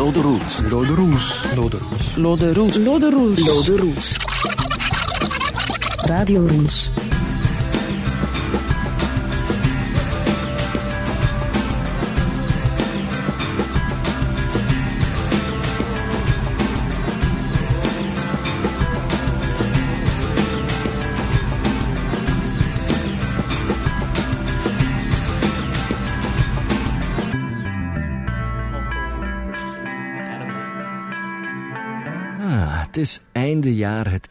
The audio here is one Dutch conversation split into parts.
Lode Rules. Lode Rules. Lode Rules. Lode Rules. Lode Rules. Lode Rules. Radio Rules.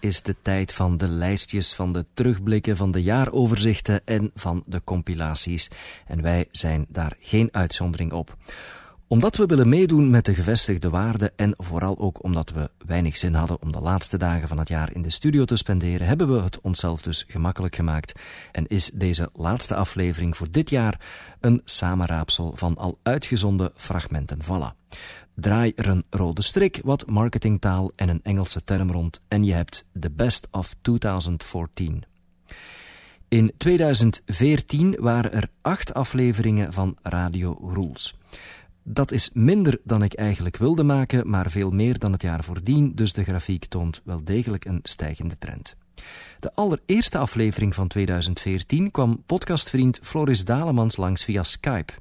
Is de tijd van de lijstjes, van de terugblikken, van de jaaroverzichten en van de compilaties. En wij zijn daar geen uitzondering op. Omdat we willen meedoen met de gevestigde waarden en vooral ook omdat we weinig zin hadden om de laatste dagen van het jaar in de studio te spenderen, hebben we het onszelf dus gemakkelijk gemaakt en is deze laatste aflevering voor dit jaar een samenraapsel van al uitgezonden fragmenten. Voilà. Draai er een rode strik, wat marketingtaal en een Engelse term rond en je hebt The Best of 2014. In 2014 waren er acht afleveringen van Radio Rules. Dat is minder dan ik eigenlijk wilde maken, maar veel meer dan het jaar voordien, dus de grafiek toont wel degelijk een stijgende trend. De allereerste aflevering van 2014 kwam podcastvriend Floris Dalemans langs via Skype.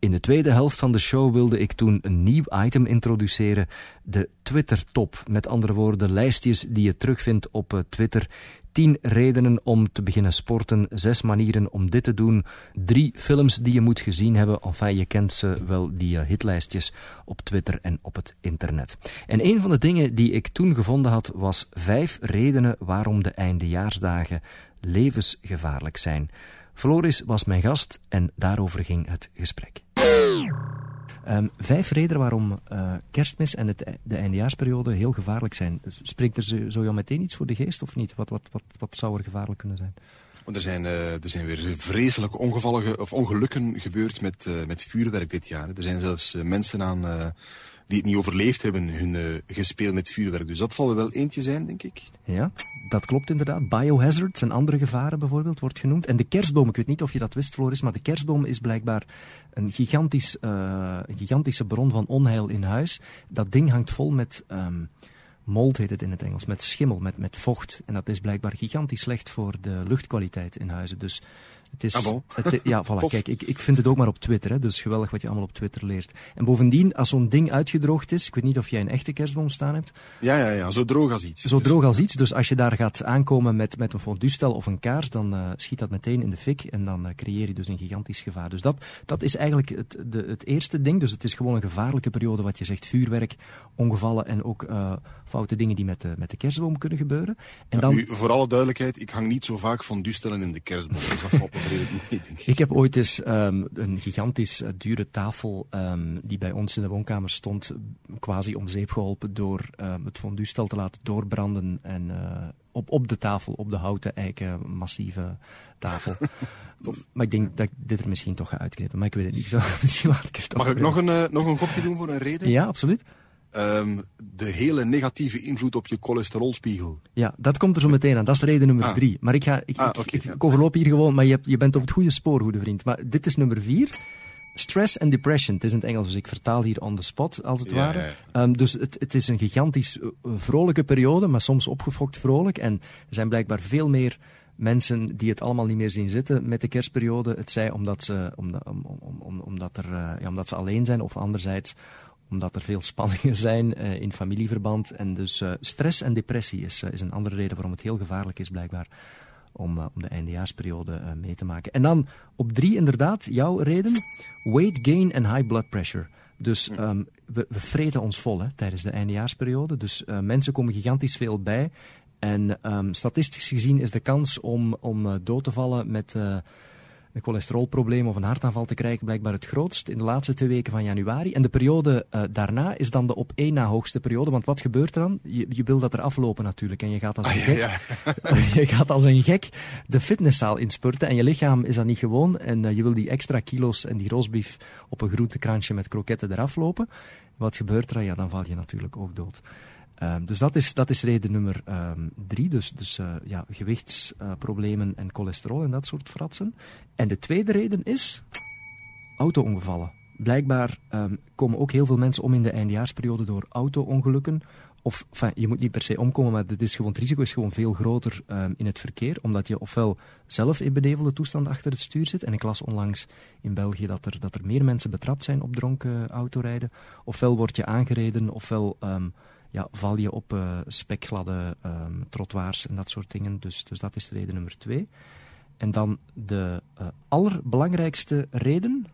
In de tweede helft van de show wilde ik toen een nieuw item introduceren, de Twitter-top. Met andere woorden, lijstjes die je terugvindt op eh, Twitter. 10 redenen om te beginnen sporten, zes manieren om dit te doen, drie films die je moet gezien hebben. Enfin, je kent ze wel, die uh, hitlijstjes op Twitter en op het internet. En een van de dingen die ik toen gevonden had, was vijf redenen waarom de eindejaarsdagen levensgevaarlijk zijn. Floris was mijn gast en daarover ging het gesprek. Um, vijf redenen waarom uh, kerstmis en het, de eindejaarsperiode heel gevaarlijk zijn. Spreekt er zo, meteen iets voor de geest of niet? Wat, wat, wat, wat zou er gevaarlijk kunnen zijn? Er zijn, uh, er zijn weer vreselijke ongevallen of ongelukken gebeurd met, uh, met vuurwerk dit jaar. Er zijn zelfs mensen aan die het niet overleefd hebben, hun uh, gespeeld met vuurwerk. Dus dat zal er wel eentje zijn, denk ik. Ja, dat klopt inderdaad. Biohazards en andere gevaren bijvoorbeeld wordt genoemd. En de kerstboom, ik weet niet of je dat wist, Floris, maar de kerstboom is blijkbaar een, gigantisch, uh, een gigantische bron van onheil in huis. Dat ding hangt vol met... Um, mold heet het in het Engels, met schimmel, met, met vocht. En dat is blijkbaar gigantisch slecht voor de luchtkwaliteit in huizen. Dus het is, ah, bon. het, ja, voilà, kijk, ik, ik vind het ook maar op Twitter, hè, dus geweldig wat je allemaal op Twitter leert. En bovendien, als zo'n ding uitgedroogd is, ik weet niet of jij een echte kerstboom staan hebt. Ja, ja, ja, zo droog als iets. Zo dus. droog als iets, dus als je daar gaat aankomen met, met een fondue-stel of een kaars, dan uh, schiet dat meteen in de fik en dan uh, creëer je dus een gigantisch gevaar. Dus dat, dat is eigenlijk het, de, het eerste ding, dus het is gewoon een gevaarlijke periode wat je zegt, vuurwerk, ongevallen en ook uh, foute dingen die met de, met de kerstboom kunnen gebeuren. En ja, dan... nu, voor alle duidelijkheid, ik hang niet zo vaak fondue-stellen in de kerstboom, dus dat valt ik. Heb ooit eens um, een gigantisch uh, dure tafel um, die bij ons in de woonkamer stond, quasi om zeep geholpen door um, het fondue-stel te laten doorbranden en uh, op, op de tafel, op de houten eiken massieve tafel. maar ik denk dat ik dit er misschien toch ga uitknippen, maar ik weet het niet. Zo, misschien laat ik het Mag ik nog een, uh, nog een kopje doen voor een reden? Ja, absoluut. Um, de hele negatieve invloed op je cholesterolspiegel. Ja, dat komt er zo meteen aan. Dat is reden nummer Ah. drie. Maar ik, ga, ik, Ah, ik, overloop hier gewoon, maar je, hebt- je bent op het goede spoor, goede vriend. Maar dit is nummer vier. Stress and depression. Het is in het Engels, dus ik vertaal hier on the spot, als het Ja, ware. ja, ja. Um, dus het, het is een gigantisch uh, vrolijke periode, maar soms opgefokt vrolijk. En er zijn blijkbaar veel meer mensen die het allemaal niet meer zien zitten met de kerstperiode. Het zij omdat ze, omdat, om, om, om, omdat er, uh, ja, omdat ze alleen zijn, of anderzijds omdat er veel spanningen zijn uh, in familieverband. En dus uh, stress en depressie is, uh, is een andere reden waarom het heel gevaarlijk is, blijkbaar, om, uh, om de eindejaarsperiode uh, mee te maken. En dan op drie, inderdaad, jouw reden: weight gain en high blood pressure. Dus um, we, we vreten ons vol hè, tijdens de eindejaarsperiode. Dus uh, mensen komen gigantisch veel bij. En um, statistisch gezien is de kans om, om dood te vallen met een cholesterolprobleem of een hartaanval te krijgen blijkbaar het grootst in de laatste twee weken van januari. En de periode uh, daarna is dan de op één na hoogste periode. Want wat gebeurt er dan? Je, je wil dat er aflopen natuurlijk. En je gaat als een Ah, gek, ja, je gaat als een gek de fitnesszaal inspurten. En je lichaam is dat niet gewoon. En uh, je wil die extra kilo's en die roastbeef op een groentekransje met kroketten eraf lopen. Wat gebeurt er dan? Ja, dan val je natuurlijk ook dood. Um, dus dat is, dat is reden nummer um, drie. Dus, dus uh, ja, gewichtsproblemen en cholesterol en dat soort fratsen. En de tweede reden is auto-ongevallen. blijkbaar ehm, komen ook heel veel mensen om in de eindejaarsperiode door auto-ongelukken. Of enfin, je moet niet per se omkomen, maar het, is gewoon, het risico is gewoon veel groter in het verkeer. Omdat je ofwel zelf in benevelde toestand achter het stuur zit. En ik las onlangs in België dat er, dat er meer mensen betrapt zijn op dronken autorijden. Ofwel word je aangereden, ofwel ja, val je op uh, spekgladde um, trottoirs en dat soort dingen. Dus, dus dat is reden nummer twee. En dan de uh, allerbelangrijkste reden,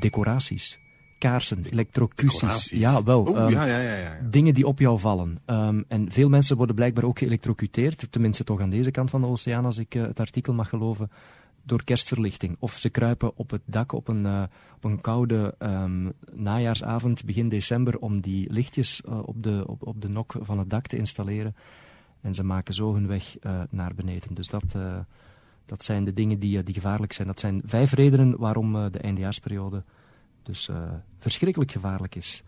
decoraties kaarsen, elektrocuties. Ja, wel. Um, ja, ja, ja, ja, Dingen die op jou vallen. Um, en veel mensen worden blijkbaar ook geëlectrocuteerd, tenminste toch aan deze kant van de oceaan, als ik uh, het artikel mag geloven, door kerstverlichting. Of ze kruipen op het dak op een, uh, op een koude um, najaarsavond, begin december, om die lichtjes uh, op, de, op, op de nok van het dak te installeren. En ze maken zo hun weg naar beneden. Dus dat, dat zijn de dingen die, die gevaarlijk zijn. Dat zijn vijf redenen waarom de eindejaarsperiode dus verschrikkelijk gevaarlijk is.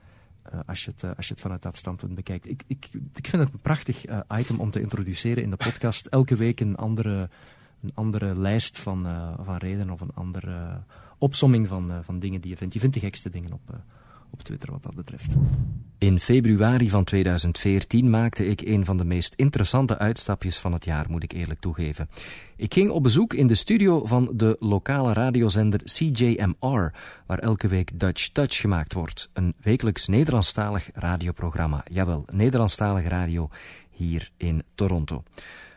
Als, je het, als je het vanuit dat standpunt bekijkt. Ik, ik, ik vind het een prachtig item om te introduceren in de podcast. Elke week een andere, een andere lijst van, van redenen of een andere opsomming van, van dingen die je vindt. Je vindt de gekste dingen op, op Twitter wat dat betreft. In februari van 2014 maakte ik een van de meest interessante uitstapjes van het jaar, moet ik eerlijk toegeven. Ik ging op bezoek in de studio van de lokale radiozender CJMR, waar elke week Dutch Touch gemaakt wordt. Een wekelijks Nederlandstalig radioprogramma. Jawel, Nederlandstalig radio hier in Toronto.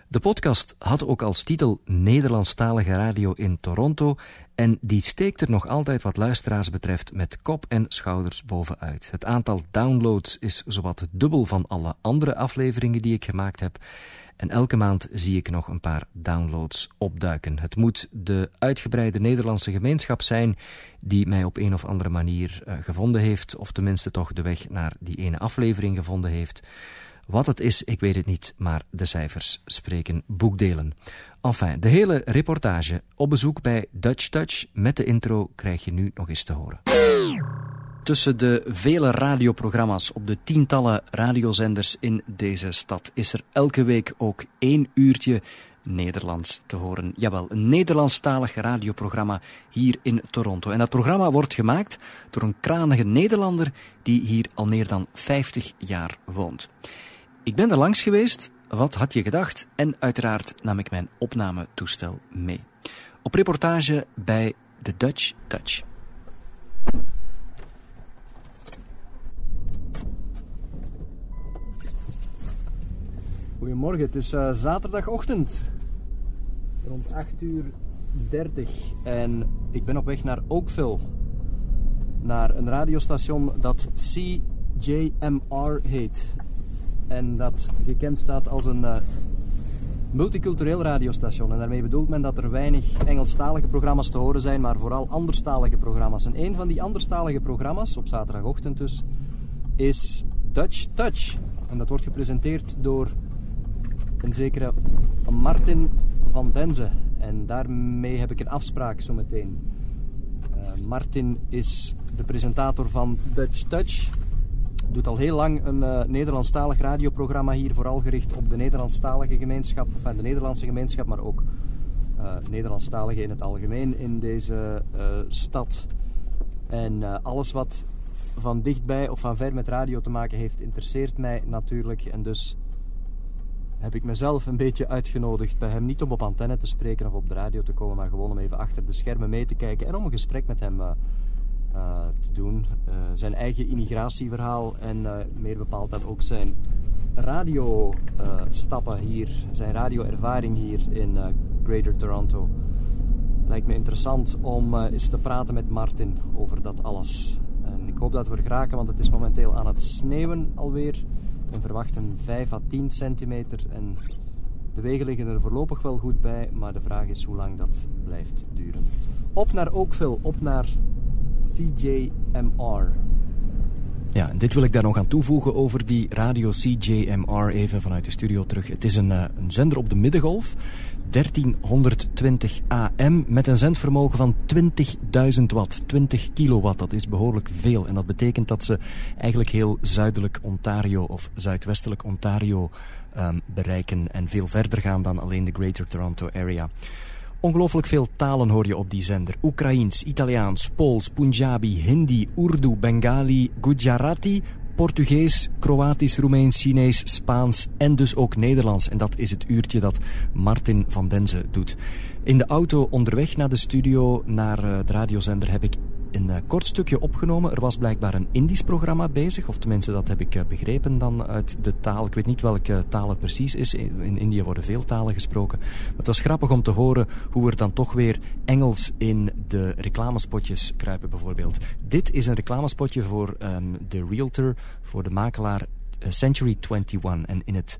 De podcast had ook als titel Nederlandstalige radio in Toronto en die steekt er nog altijd wat luisteraars betreft met kop en schouders bovenuit. Het aantal downloads is zowat dubbel van alle andere afleveringen die ik gemaakt heb. En elke maand zie ik nog een paar downloads opduiken. Het moet de uitgebreide Nederlandse gemeenschap zijn die mij op een of andere manier uh, gevonden heeft, of tenminste toch de weg naar die ene aflevering gevonden heeft. Wat het is, ik weet het niet, maar de cijfers spreken boekdelen. Enfin, de hele reportage op bezoek bij Dutch Touch met de intro krijg je nu nog eens te horen. Tussen de vele radioprogramma's op de tientallen radiozenders in deze stad is er elke week ook één uurtje Nederlands te horen. Jawel, een Nederlandstalig radioprogramma hier in Toronto. En dat programma wordt gemaakt door een kranige Nederlander die hier al meer dan 50 jaar woont. Ik ben er langs geweest, wat had je gedacht? En uiteraard nam ik mijn opnametoestel mee. Op reportage bij The Dutch Touch. Goedemorgen, het is uh, zaterdagochtend. Rond 8 uur 30. En ik ben op weg naar Oakville. Naar een radiostation dat CJMR heet en dat gekend staat als een uh, multicultureel radiostation. En daarmee bedoelt men dat er weinig Engelstalige programma's te horen zijn, maar vooral anderstalige programma's. En een van die anderstalige programma's, op zaterdagochtend dus, is Dutch Touch. En dat wordt gepresenteerd door een zekere Martin van Denzen. En daarmee heb ik een afspraak zometeen. Uh, Martin is de presentator van Dutch Touch doet al heel lang een uh, Nederlandstalig radioprogramma hier, vooral gericht op de Nederlandstalige gemeenschap, enfin de Nederlandse gemeenschap, maar ook uh, Nederlandstaligen in het algemeen in deze uh, stad. En alles wat van dichtbij of van ver met radio te maken heeft, interesseert mij natuurlijk. En dus heb ik mezelf een beetje uitgenodigd bij hem, niet om op antenne te spreken of op de radio te komen, maar gewoon om even achter de schermen mee te kijken en om een gesprek met hem te doen. Uh, zijn eigen immigratieverhaal en uh, meer bepaald dat ook zijn radiostappen hier, zijn radioervaring hier in Greater Toronto. Lijkt me interessant om eens te praten met Martin over dat alles. En ik hoop dat we er geraken, want het is momenteel aan het sneeuwen alweer. We verwachten 5 à 10 centimeter en de wegen liggen er voorlopig wel goed bij, maar de vraag is hoe lang dat blijft duren. Op naar Oakville, op naar CJMR. Ja, en dit wil ik daar nog aan toevoegen over die radio CJMR, even vanuit de studio terug. Het is een, uh, een zender op de middengolf, 1320 AM, met een zendvermogen van 20.000 watt, 20 kilowatt. Dat is behoorlijk veel en dat betekent dat ze eigenlijk heel zuidelijk Ontario of zuidwestelijk Ontario um, bereiken en veel verder gaan dan alleen de Greater Toronto Area. Ongelooflijk veel talen hoor je op die zender. Oekraïens, Italiaans, Pools, Punjabi, Hindi, Urdu, Bengali, Gujarati, Portugees, Kroatisch, Roemeens, Chinees, Spaans en dus ook Nederlands. En dat is het uurtje dat Martin van Denzen doet. In de auto onderweg naar de studio, naar eh, de radiozender, heb ik een uh, kort stukje opgenomen. Er was blijkbaar een Indisch programma bezig, of tenminste dat heb ik uh, begrepen dan uit de taal. Ik weet niet welke taal het precies is. In, in Indië worden veel talen gesproken. Het was grappig om te horen hoe er dan toch weer Engels in de reclamespotjes kruipen bijvoorbeeld. Dit is een reclamespotje voor um, de realtor, voor de makelaar uh, Century 21. En in het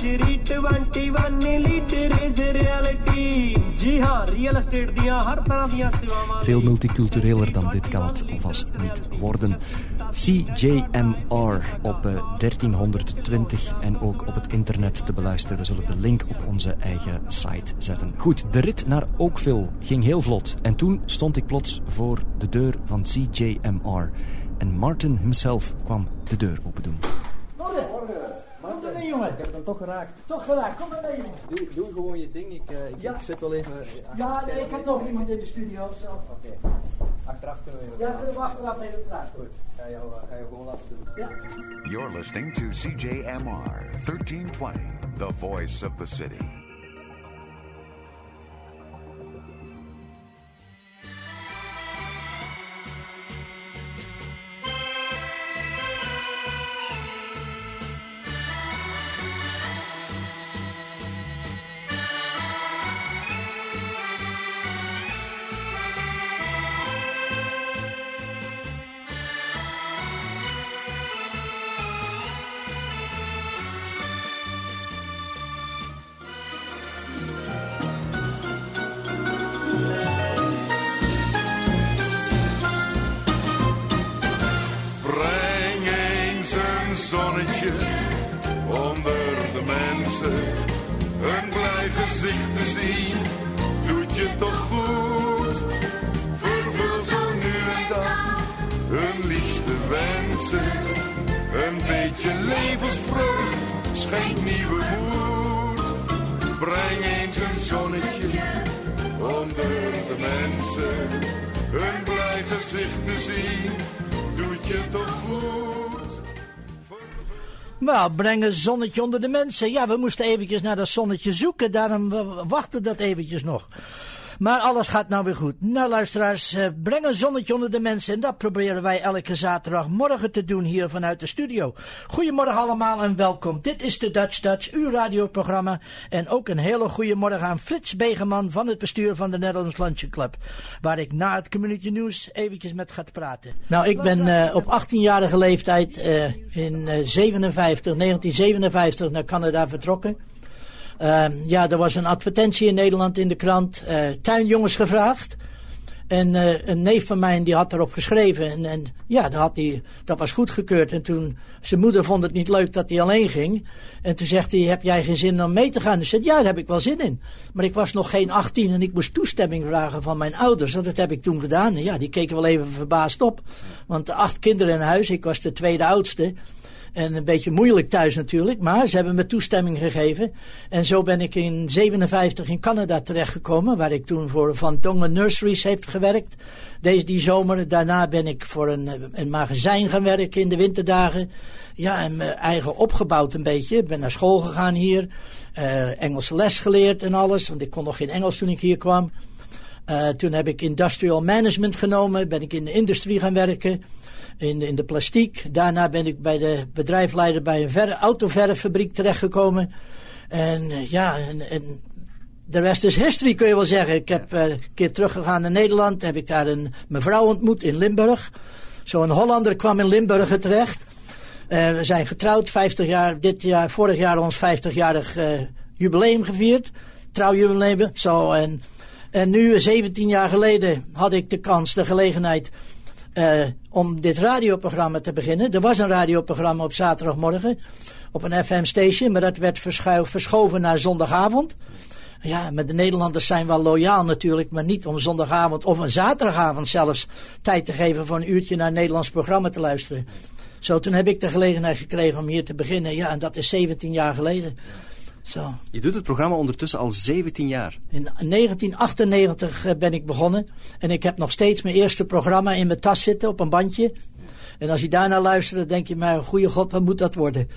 sanctuary 21 litre is reality ਜੀ ਹਾਂ real estate ਦੀਆਂ ਹਰ ਤਰ੍ਹਾਂ ਦੀਆਂ ਸੇਵਾਵਾਂ Veel multicultureler dan dit kan het alvast niet worden. CJMR op uh, 1320 en ook op het internet te beluisteren. We zullen de link op onze eigen site zetten. Goed, de rit naar Oakville ging heel vlot. En toen stond ik plots voor de deur van CJMR. En Martin himself kwam de deur open doen. Morgen. Kom er mee, jongen. Ik heb het dan toch geraakt. Toch geraakt, kom er mee, jongen. Doe, doe gewoon je ding, ik, uh, ik, Ja. ik zit wel even... Ja, nee, ik heb nog iemand in de studio zelf. Oké. Achteraf kunnen we even... Ja, kunnen we achteraf even praten. Goed. Ga je, uh, ga je gewoon laten doen. Ja. You're listening to CJMR 1320, the voice of the city. Nou, breng een zonnetje onder de mensen. Ja, we moesten eventjes naar dat zonnetje zoeken. Daarom wachten dat eventjes nog. Maar alles gaat nou weer goed. Nou, luisteraars, eh, breng een zonnetje onder de mensen. En dat proberen wij elke zaterdagmorgen te doen hier vanuit de studio. Goedemorgen allemaal en welkom. Dit is de Dutch Dutch, uw radioprogramma. En ook een hele goede morgen aan Frits Begeman van het bestuur van de Netherlands Luncheon Club. Waar ik na het Community News eventjes met ga praten. Nou, ik ben eh, op 18-jarige leeftijd eh, in eh, 57, 1957 naar Canada vertrokken. Ehm, ja, er was een advertentie in Nederland in de krant. eh, tuinjongens gevraagd. En eh, een neef van mij die had daarop geschreven. En, en ja, dat, had hij, dat was goedgekeurd. En toen, zijn moeder vond het niet leuk dat hij alleen ging. En toen zegt hij, heb jij geen zin om mee te gaan? Dus zei, ja, daar heb ik wel zin in. Maar ik was nog geen 18 en ik moest toestemming vragen van mijn ouders. En dat heb ik toen gedaan. En ja, die keken wel even verbaasd op. Want acht kinderen in huis, ik was de tweede oudste. En een beetje moeilijk thuis natuurlijk, maar ze hebben me toestemming gegeven. En zo ben ik in 57 in Canada terechtgekomen, waar ik toen voor Van Dongen Nurseries heeft gewerkt. Deze die zomer. Daarna ben ik voor een, een magazijn gaan werken in de winterdagen. Ja, en mijn eigen opgebouwd een beetje. Ik ben naar school gegaan hier. eh Engelse les geleerd en alles, want ik kon nog geen Engels toen ik hier kwam. Eh, toen heb ik industrial management genomen, ben ik in de industrie gaan werken in, in de plastiek. Daarna ben ik bij de bedrijfsleider bij een verre, autoverffabriek terechtgekomen. En eh, ja, en, de rest is history kun je wel zeggen. Ik heb eh, een keer teruggegaan naar Nederland. Heb ik daar een mevrouw ontmoet in Limburg. Zo'n Hollander kwam in Limburg terecht. Eh, we zijn getrouwd, 50 jaar, dit jaar, vorig jaar ons 50-jarig eh, jubileum gevierd. Trouwjubileum. Zo, en En nu, 17 jaar geleden, had ik de kans, de gelegenheid eh, om dit radioprogramma te beginnen. Er was een radioprogramma op zaterdagmorgen op een FM-station, maar dat werd verschoven naar zondagavond. Ja, met de Nederlanders zijn wel loyaal natuurlijk, maar niet om zondagavond of een zaterdagavond zelfs tijd te geven voor een uurtje naar een Nederlands programma te luisteren. Zo, toen heb ik de gelegenheid gekregen om hier te beginnen. Ja, en dat is 17 jaar geleden. Zo. Je doet het programma ondertussen al 17 jaar. In 1998 eh, ben ik begonnen. En ik heb nog steeds mijn eerste programma in mijn tas zitten op een bandje. En als je daarna luistert, dan denk je, maar goede god, wat moet dat worden?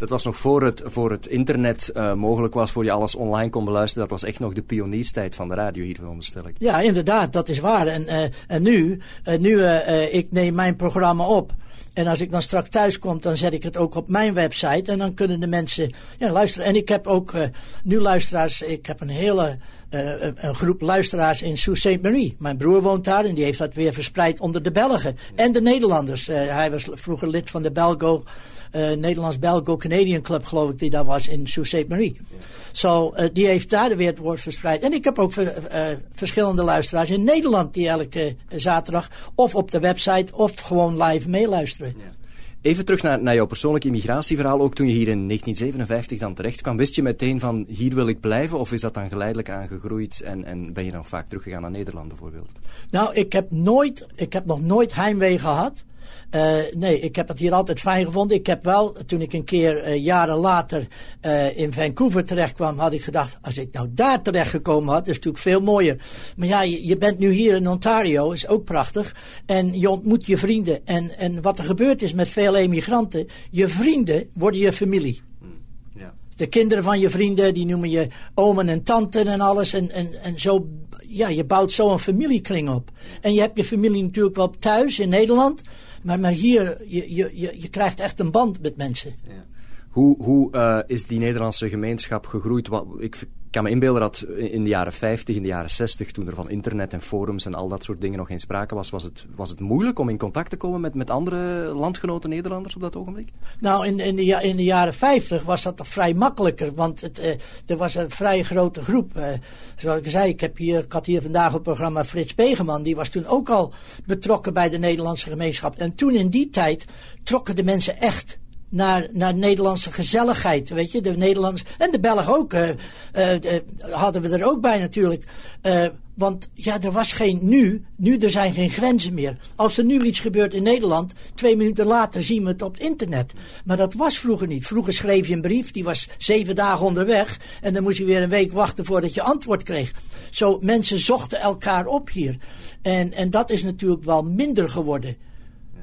Dat was nog voor het, voor het internet eh, mogelijk was, voor je alles online kon beluisteren. Dat was echt nog de pionierstijd van de radio hier, veronderstel ik. Ja, inderdaad, dat is waar. En, eh, en nu, eh, nu ik neem mijn programma op. En als ik dan straks thuis kom, dan zet ik het ook op mijn website. En dan kunnen de mensen ja, luisteren. En ik heb ook eh, nu luisteraars. Ik heb een hele eh, een- een groep luisteraars in Sault Ste. Marie. Mijn broer woont daar en die heeft dat weer verspreid onder de Belgen. En de Nederlanders. Eh, hij was vroeger lid van de Belgo. Eh, Nederlands-Belgo-Canadian Club, geloof ik, die daar was in Sault Ste. Marie. Zo, eh, die heeft daar weer het woord verspreid. En ik heb ook eh, verschillende luisteraars in Nederland die elke zaterdag of op de website of gewoon live meeluisteren. Even terug naar, naar jouw persoonlijke immigratieverhaal. Ook toen je hier in 1957 dan terecht kwam, wist je meteen van hier wil ik blijven? Of is dat dan geleidelijk aangegroeid en, en ben je dan vaak teruggegaan naar Nederland bijvoorbeeld? Nou, ik heb nooit, ik heb nog nooit heimwee gehad. Eh, nee, ik heb het hier altijd fijn gevonden. Ik heb wel, toen ik een keer eh, jaren later eh, in Vancouver terecht kwam, had ik gedacht, als ik nou daar terecht gekomen had, is het natuurlijk veel mooier. Maar ja, je, je bent nu hier in Ontario, is ook prachtig. En je ontmoet je vrienden. En, en wat er gebeurd is met veel emigranten, je vrienden worden je familie. Ja. De kinderen van je vrienden, die noemen je omen en tanten en alles. En, en, en zo, ja, je bouwt zo een familiekring op. En je hebt je familie natuurlijk wel thuis in Nederland. Maar, maar hier, je, je, je, krijgt echt een band met mensen. Hoe, hoe eh, is die Nederlandse gemeenschap gegroeid? Wat, ik kan me inbeelden dat in de jaren 50, in de jaren 60, toen er van internet en forums en al dat soort dingen nog geen sprake was, was het, was het moeilijk om in contact te komen met, met andere landgenoten Nederlanders op dat ogenblik? Nou, in, in, de, in de jaren 50 was dat toch vrij makkelijker. Want het, eh, er was een vrij grote groep. Eh, zoals ik zei, ik, heb hier, ik had hier vandaag op programma Frits Pegeman. Die was toen ook al betrokken bij de Nederlandse gemeenschap. En toen in die tijd trokken de mensen echt naar, naar Nederlandse gezelligheid. Weet je, de Nederlanders. En de Belgen ook. eh, eh, eh, hadden we er ook bij natuurlijk. Want ja, er was geen nu. Nu er zijn geen grenzen meer. Als er nu iets gebeurt in Nederland, twee minuten later zien we het op het internet. Maar dat was vroeger niet. Vroeger schreef je een brief, die was zeven dagen onderweg. En dan moest je weer een week wachten voordat je antwoord kreeg. Zo, mensen zochten elkaar op hier. En, en dat is natuurlijk wel minder geworden.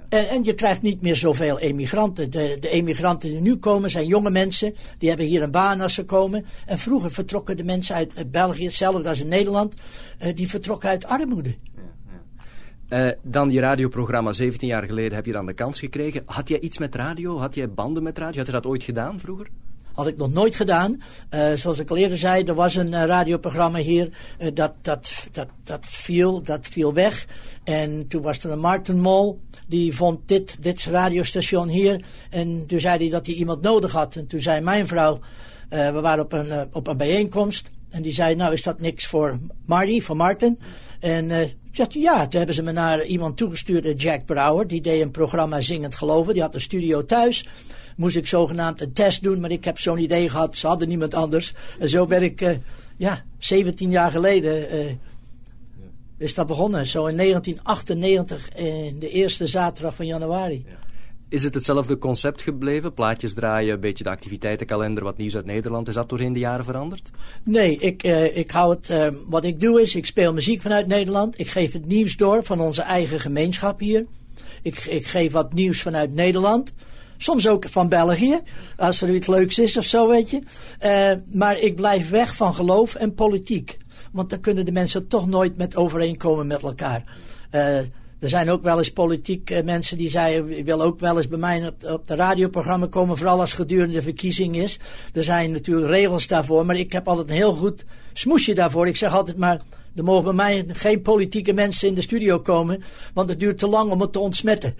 En, en je krijgt niet meer zoveel emigranten. De, de emigranten die nu komen zijn jonge mensen. Die hebben hier een baan als ze komen. En vroeger vertrokken de mensen uit België, hetzelfde als in Nederland. eh, die vertrokken uit armoede. Eh, dan je radioprogramma, 17 jaar geleden heb je dan de kans gekregen. Had jij iets met radio? Had jij banden met radio? Had je dat ooit gedaan vroeger? Had ik nog nooit gedaan. Eh, zoals ik al eerder zei, er was een eh, radioprogramma hier. eh, dat, dat, dat, dat, viel, dat viel weg. En toen was er een Martin Mol. Die vond dit, dit radiostation hier. En toen zei hij dat hij iemand nodig had. En toen zei mijn vrouw, we waren op een, op een bijeenkomst. En die zei, nou is dat niks voor Marty, voor Martin? En eh, ja, toen- hebben ze me naar iemand toegestuurd, Jack Brouwer. Die deed een programma Zingend Geloven. Die had een studio thuis. Moest ik zogenaamd een test doen, maar ik heb zo'n idee gehad. Ze hadden niemand anders. En zo ben ik, eh, ja, 17 jaar geleden eh, is dat begonnen. Zo in 1998, in de eerste zaterdag van januari. Is het hetzelfde concept gebleven? Plaatjes draaien, een beetje de activiteitenkalender, wat nieuws uit Nederland. Is dat doorheen de jaren veranderd? Nee, ik, eh, ik hou het. eh, wat ik doe is, ik speel muziek vanuit Nederland. Ik geef het nieuws door van onze eigen gemeenschap hier. Ik, ik geef wat nieuws vanuit Nederland. Soms ook van België, als er iets leuks is of zo, weet je. Eh, maar ik blijf weg van geloof en politiek. Want dan kunnen de mensen toch nooit met overeenkomen met elkaar. Eh, er zijn ook wel eens politiek eh, mensen die zeiden, ik wil ook wel eens bij mij op, op de radioprogramma komen, vooral als gedurende de verkiezing is. Er zijn natuurlijk regels daarvoor, maar ik heb altijd een heel goed smoesje daarvoor. Ik zeg altijd maar, er mogen bij mij geen politieke mensen in de studio komen, want het duurt te lang om het te ontsmetten.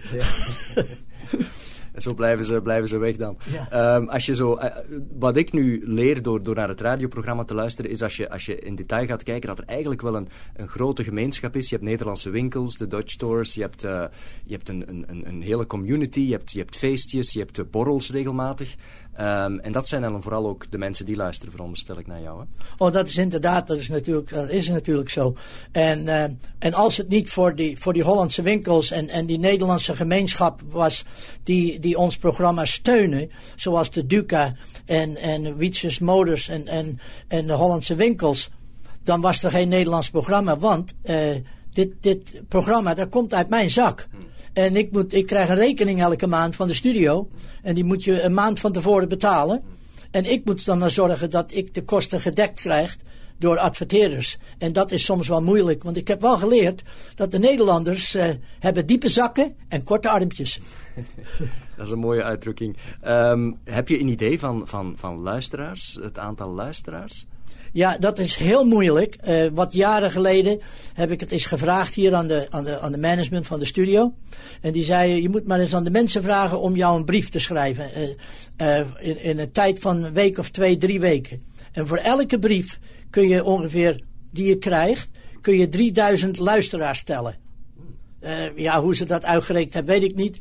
En zo blijven ze, blijven ze weg dan. Ja. Ehm, als je zo, eh, wat ik nu leer door, door naar het radioprogramma te luisteren, is als je, als je in detail gaat kijken, dat er eigenlijk wel een, een grote gemeenschap is. Je hebt Nederlandse winkels, de Dutch stores, je hebt, eh, je hebt een, een, een- een hele community, je hebt, je hebt feestjes, je hebt eh, borrels regelmatig. Ehm, en dat zijn dan vooral ook de mensen die luisteren, veronderstel ik naar jou. Hè? Oh, dat is inderdaad, dat is natuurlijk, dat is natuurlijk zo. En, eh, en als het niet voor die, voor die Hollandse winkels en, en die Nederlandse gemeenschap was die, die ons programma steunen, zoals de Duca en, en Wietjes Motors en, en, en de Hollandse winkels, dan was er geen Nederlands programma, want eh, dit, dit programma, dat komt uit mijn zak. En ik, moet, ik krijg een rekening elke maand van de studio. En die moet je een maand van tevoren betalen. En ik moet dan maar zorgen dat ik de kosten gedekt krijg door adverteerders. En dat is soms wel moeilijk. Want ik heb wel geleerd dat de Nederlanders eh, hebben diepe zakken en korte armpjes. Dat is een mooie uitdrukking. Ehm, heb je een idee van, van, van luisteraars, het aantal luisteraars? Ja, dat is heel moeilijk. Eh, wat jaren geleden heb ik het eens gevraagd hier aan de, aan, de, aan de management van de studio. En die zei, je moet maar eens aan de mensen vragen om jou een brief te schrijven. eh, eh, in, in een tijd van een week of twee, drie weken. En voor elke brief kun je ongeveer, die je krijgt, kun je 3000 luisteraars tellen. Ja, hoe ze dat uitgerekend hebben, weet ik niet.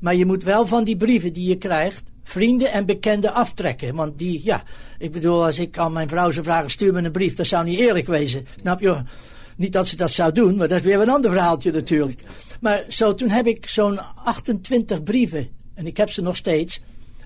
Maar je moet wel van die brieven die je krijgt, vrienden en bekenden aftrekken. Want die, ja, ik bedoel, als ik aan mijn vrouw zou vragen, stuur me een brief, dat zou niet eerlijk wezen. Snap je? Niet dat ze dat zou doen, maar dat is weer een ander verhaaltje natuurlijk. Maar zo, toen heb ik zo'n 28 brieven. En ik heb ze nog steeds.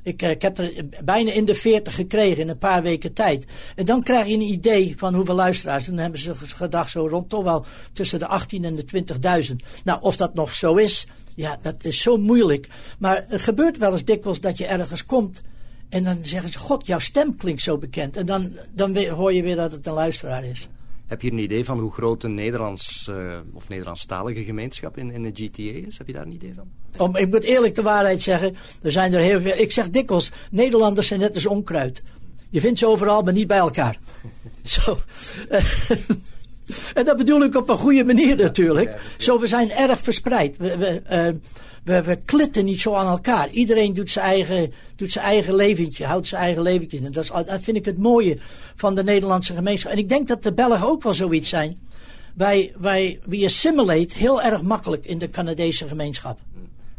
Ik, eh, ik heb er bijna in de 40 gekregen in een paar weken tijd. En dan krijg je een idee van hoeveel luisteraars. En dan hebben ze gedacht zo rond toch wel tussen de 18 en de 20.000. Nou, of dat nog zo is, ja, dat is zo moeilijk. Maar het gebeurt wel eens dikwijls dat je ergens komt. En dan zeggen ze, god, jouw stem klinkt zo bekend. En dan, dan hoor je weer dat het een luisteraar is. Heb je een idee van hoe groot een Nederlands eh, of Nederlandstalige gemeenschap in, in de GTA is? Heb je daar een idee van? Om, ik moet eerlijk de waarheid zeggen, er zijn er heel veel. Ik zeg dikwijls, Nederlanders zijn net als onkruid. Je vindt ze overal, maar niet bij elkaar. Zo. en dat bedoel ik op een goede manier natuurlijk. Zo, we zijn erg verspreid. We, we, eh, we, we klitten niet zo aan elkaar. Iedereen doet zijn eigen, doet zijn eigen leventje, houdt zijn eigen leventje. En dat, is, dat vind ik het mooie van de Nederlandse gemeenschap. En ik denk dat de Belgen ook wel zoiets zijn. Wij, wij, we assimilate heel erg makkelijk in de Canadese gemeenschap.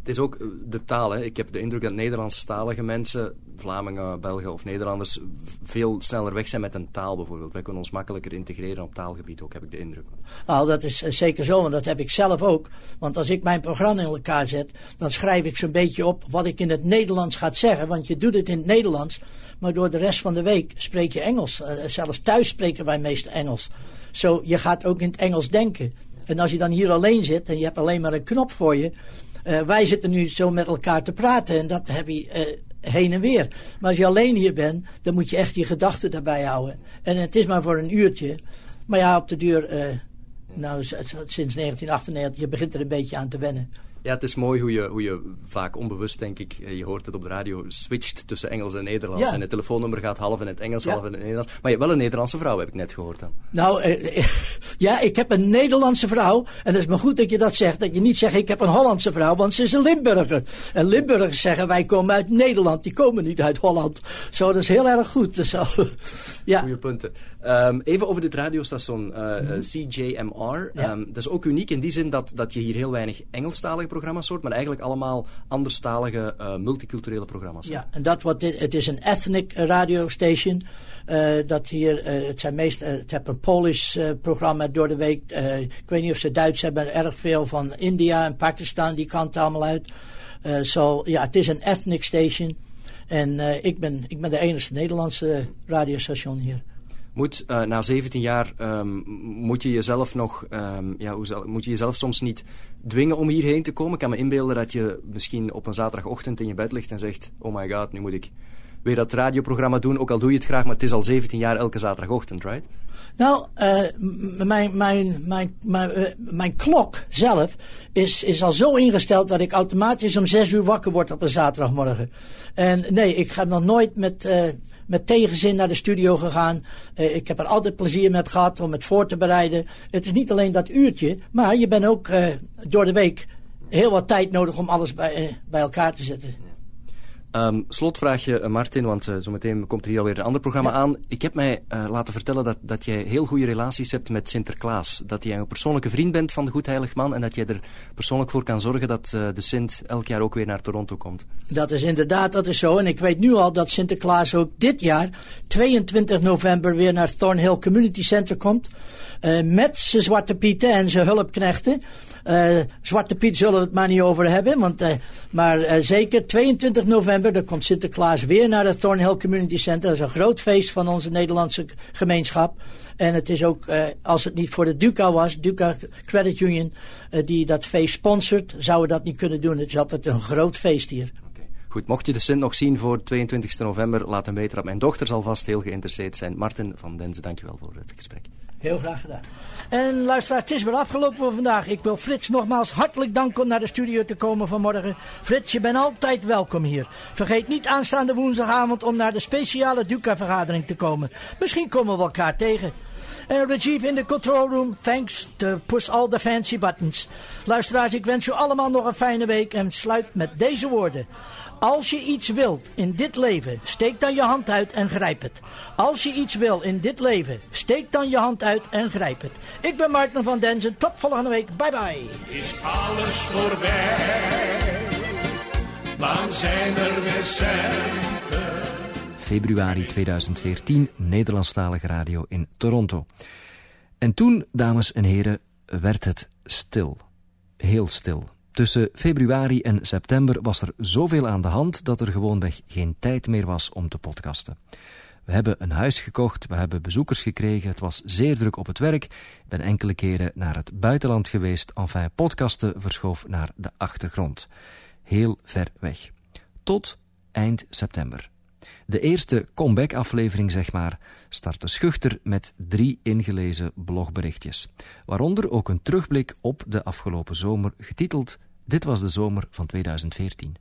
Is ook eh, de taal. Hè. Ik heb de indruk dat Nederlandstalige mensen, Vlamingen, Belgen of Nederlanders, veel sneller weg zijn met een taal bijvoorbeeld. Wij kunnen ons makkelijker integreren op taalgebied ook, heb ik de indruk. Nou, dat is eh, zeker zo, want dat heb ik zelf ook. Want als ik mijn programma in elkaar zet, dan schrijf ik zo'n beetje op wat ik in het Nederlands ga zeggen. Want je doet het in het Nederlands, maar door de rest van de week spreek je Engels. Eh, zelfs thuis spreken wij meestal Engels. Zo, je gaat ook in het Engels denken. En als je dan hier alleen zit en je hebt alleen maar een knop voor je. Eh, wij zitten nu zo met elkaar te praten en dat heb je eh, heen en weer. Maar als je alleen hier bent, dan moet je echt je gedachten daarbij houden. En het is maar voor een uurtje. Maar ja, op de duur, eh, nou, sinds 1998, je begint er een beetje aan te wennen. Ja, het is mooi hoe je, hoe je vaak onbewust, denk ik, eh, je hoort het op de radio, switcht tussen Engels en Nederlands. Ja. En het telefoonnummer gaat half in het Engels, half in het Nederlands. Maar je hebt wel een Nederlandse vrouw, heb ik net gehoord dan. Nou, eh, ja, ik heb een Nederlandse vrouw. En het is maar goed dat je dat zegt. Dat je niet zegt, ik heb een Hollandse vrouw, want ze is een Limburger. En Limburgers zeggen, wij komen uit Nederland. Die komen niet uit Holland. Zo, dat is heel erg goed. Dus ja. Goeie punten. Ehm, even over dit radiostation eh, eh, CJMR. Ja. Ehm, dat is ook uniek in die zin dat, dat je hier heel weinig Engelstalige programma's hoort, maar eigenlijk allemaal anderstalige eh, multiculturele programma's. Ja, en dat wat dit, het is een ethnic radio station. eh, dat hier, het zijn meest, het heeft een Polish programma door de week. ik weet niet of ze Duits hebben, erg veel van India en Pakistan, die kant allemaal uit. Zo, ja, het is een ethnic station. En ik, ben, ik ben de enige Nederlandse radiostation hier. Moet eh, na 17 jaar ehm, moet je jezelf nog, ehm, ja, hoe zal, moet je jezelf soms niet dwingen om hierheen te komen? Ik kan me inbeelden dat je misschien op een zaterdagochtend in je bed ligt en zegt: Oh my god, nu moet ik weer dat radioprogramma doen. Ook al doe je het graag, maar het is al 17 jaar elke zaterdagochtend, right? Nou, eh, mijn, mijn, mijn, mijn, eh, mijn klok zelf is, is al zo ingesteld dat ik automatisch om zes uur wakker word op een zaterdagmorgen. En nee, ik ga nog nooit met, eh, met tegenzin naar de studio gegaan. Ik heb er altijd plezier met gehad om het voor te bereiden. Het is niet alleen dat uurtje, maar je bent ook door de week heel wat tijd nodig om alles bij, bij elkaar te zetten. Ehm, slotvraagje, uh, Martin, want uh, zometeen komt er hier alweer een ander programma aan. Ik heb mij uh, laten vertellen dat, dat jij heel goede relaties hebt met Sinterklaas. Dat jij een persoonlijke vriend bent van de Goed Heilig Man en dat jij er persoonlijk voor kan zorgen dat de Sint elk jaar ook weer naar Toronto komt. Dat is inderdaad, dat is zo. En ik weet nu al dat Sinterklaas ook dit jaar, 22 november, weer naar Thornhill Community Center komt. met zijn Zwarte Pieten en zijn hulpknechten. Zwarte Piet zullen we het maar niet over hebben. Want, maar zeker 22 november, dan komt Sinterklaas weer naar het Thornhill Community Center. Dat is een groot feest van onze Nederlandse gemeenschap. En het is ook, als het niet voor de Duca was, Duca Credit Union, die dat feest sponsort, zouden we dat niet kunnen doen. Het is altijd een groot feest hier. Goed, mocht je de Sint nog zien voor 22 november, laat hem weten dat mijn dochter zal vast heel geïnteresseerd zijn. Martin van Denzen, dankjewel voor het gesprek. Heel graag gedaan. En luisteraars, het is weer afgelopen voor vandaag. Ik wil Frits nogmaals hartelijk danken om naar de studio te komen vanmorgen. Frits, je bent altijd welkom hier. Vergeet niet aanstaande woensdagavond om naar de speciale Duca-vergadering te komen. Misschien komen we elkaar tegen. En Rajiv in de control room, thanks to push all the fancy buttons. Luisteraars, ik wens u allemaal nog een fijne week en sluit met deze woorden. Als je iets wilt in dit leven, steek dan je hand uit en grijp het. Als je iets wil in dit leven, steek dan je hand uit en grijp het. Ik ben Martin van Denzen. Tot volgende week. Bye bye. Is alles voorbij, dan zijn er weer centen. Februari 2014, Nederlandstalige radio in Toronto. En toen, dames en heren, werd het stil. Heel stil. Tussen februari en september was er zoveel aan de hand dat er gewoonweg geen tijd meer was om te podcasten. We hebben een huis gekocht, we hebben bezoekers gekregen, het was zeer druk op het werk. Ik ben enkele keren naar het buitenland geweest, enfin podcasten verschoof naar de achtergrond. Heel ver weg. Tot eind september. De eerste comeback-aflevering, zeg maar, startte schuchter met drie ingelezen blogberichtjes. Waaronder ook een terugblik op de afgelopen zomer, getiteld Dit was de zomer van 2014.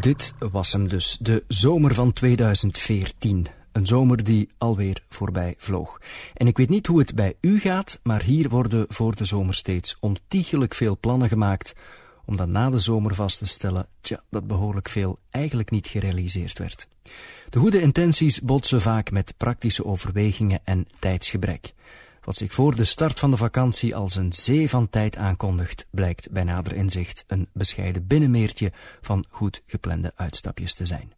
Dit was hem dus, de zomer van 2014. Een zomer die alweer voorbij vloog. En ik weet niet hoe het bij u gaat, maar hier worden voor de zomer steeds ontiegelijk veel plannen gemaakt om dan na de zomer vast te stellen tja, dat behoorlijk veel eigenlijk niet gerealiseerd werd. De goede intenties botsen vaak met praktische overwegingen en tijdsgebrek. Wat zich voor de start van de vakantie als een zee van tijd aankondigt, blijkt bij nader inzicht een bescheiden binnenmeertje van goed geplande uitstapjes te zijn.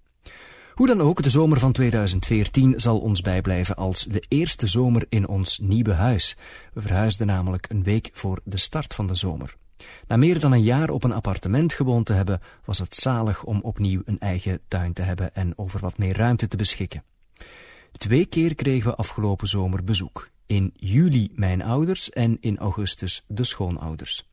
Hoe dan ook, de zomer van 2014 zal ons bijblijven als de eerste zomer in ons nieuwe huis. We verhuisden namelijk een week voor de start van de zomer. Na meer dan een jaar op een appartement gewoond te hebben, was het zalig om opnieuw een eigen tuin te hebben en over wat meer ruimte te beschikken. Twee keer kregen we afgelopen zomer bezoek. In juli mijn ouders en in augustus de schoonouders.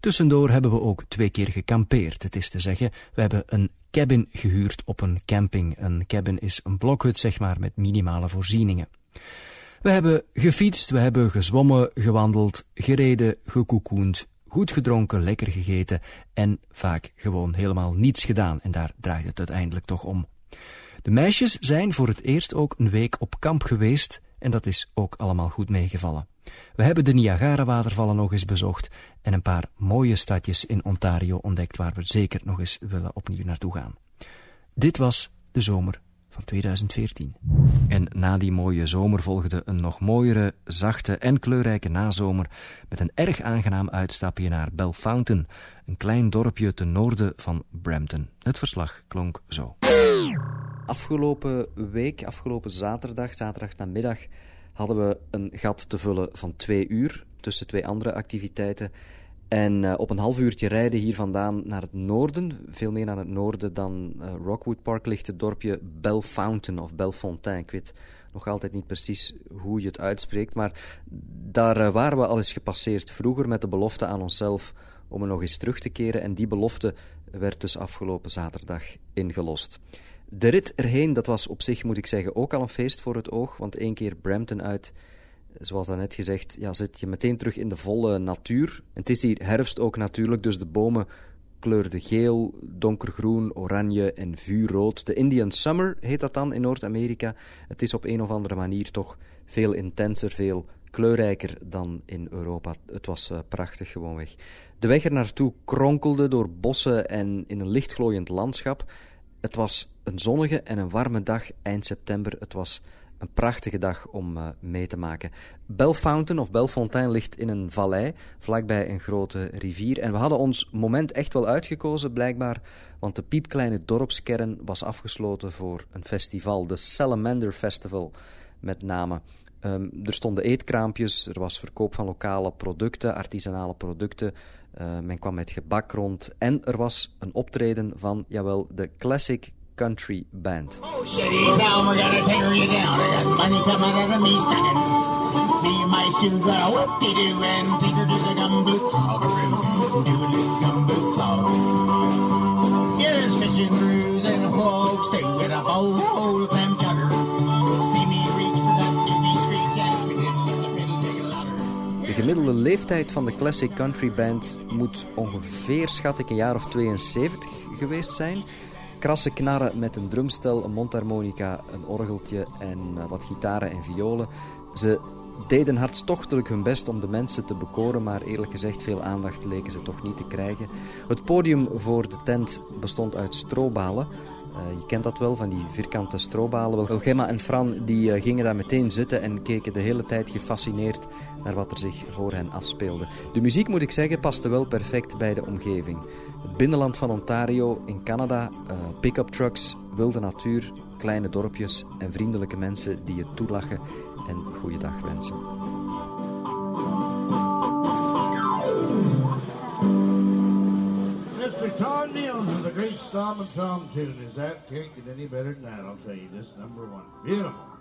Tussendoor hebben we ook twee keer gekampeerd. Het is te zeggen, we hebben een cabin gehuurd op een camping. Een cabin is een blokhut, zeg maar, met minimale voorzieningen. We hebben gefietst, we hebben gezwommen, gewandeld, gereden, gekoekoend, goed gedronken, lekker gegeten en vaak gewoon helemaal niets gedaan. En daar draait het uiteindelijk toch om. De meisjes zijn voor het eerst ook een week op kamp geweest en dat is ook allemaal goed meegevallen. We hebben de Niagara-watervallen nog eens bezocht en een paar mooie stadjes in Ontario ontdekt waar we zeker nog eens willen opnieuw naartoe gaan. Dit was de zomer van 2014. En na die mooie zomer volgde een nog mooiere, zachte en kleurrijke nazomer met een erg aangenaam uitstapje naar Belfountain, een klein dorpje ten noorden van Brampton. Het verslag klonk zo. Afgelopen week, afgelopen zaterdag, zaterdag namiddag, hadden we een gat te vullen van twee uur tussen twee andere activiteiten. En uh, op een half uurtje rijden hier vandaan naar het noorden, veel meer naar het noorden dan uh, Rockwood Park, ligt het dorpje Bellefontaine of Bellefontaine. Ik weet nog altijd niet precies hoe je het uitspreekt, maar daar uh, waren we al eens gepasseerd vroeger met de belofte aan onszelf om er nog eens terug te keren. En die belofte werd dus afgelopen zaterdag ingelost. De rit erheen, dat was op zich, moet ik zeggen, ook al een feest voor het oog, want één keer Brampton uit zoals daarnet gezegd, ja, zit je meteen terug in de volle natuur. Het is hier herfst ook natuurlijk, dus de bomen kleurden geel, donkergroen, oranje en vuurrood. De Indian Summer heet dat dan in Noord-Amerika. Het is op een of andere manier toch veel intenser, veel kleurrijker dan in Europa. Het was uh, prachtig gewoonweg. De weg er naartoe kronkelde door bossen en in een lichtglooiend landschap. Het was een zonnige en een warme dag eind september. Het was een prachtige dag om uh, mee te maken. Bellefontaine of Bellefontaine ligt in een vallei, vlakbij een grote rivier. En we hadden ons moment echt wel uitgekozen, blijkbaar, want de piepkleine dorpskern was afgesloten voor een festival, de Salamander Festival met name. Um, er stonden eetkraampjes, er was verkoop van lokale producten, artisanale producten. Uh, men kwam met gebak rond en er was een optreden van, jawel, de Classic Country Band. Oh, shitty town, we're gonna tear you down. I got money coming out of me stockings. Me and my shoes got a whoop-de-doo and take her to the gumboot clobberoo. Do-a-doo gumboot clobberoo. Here's fishing crews and folks too with a whole, whole clam chowder. See me reach for that doobie street jack. We didn't let the penny take it louder. De gemiddelde leeftijd van de Classic Country Band moet ongeveer, schat ik, een jaar of 72 geweest zijn. Krasse knarren met een drumstel, een mondharmonica, een orgeltje en uh, wat gitaren en violen. Ze deden hartstochtelijk hun best om de mensen te bekoren, maar eerlijk gezegd veel aandacht leken ze toch niet te krijgen. Het podium voor de tent bestond uit strobalen. Uh, je kent dat wel, van die vierkante strobalen. Wel, Gemma en Fran die, uh, gingen daar meteen zitten en keken de hele tijd gefascineerd naar wat er zich voor hen afspeelde. De muziek, moet ik zeggen, paste wel perfect bij de omgeving. Het binnenland van Ontario in Canada, uh, pick-up trucks, wilde natuur, kleine dorpjes en vriendelijke mensen die je toelachen en goeiedag wensen. Mr. Nealon with a great Storm and Tom tune. Is that get any better than that? I'll tell you. This number one, beautiful.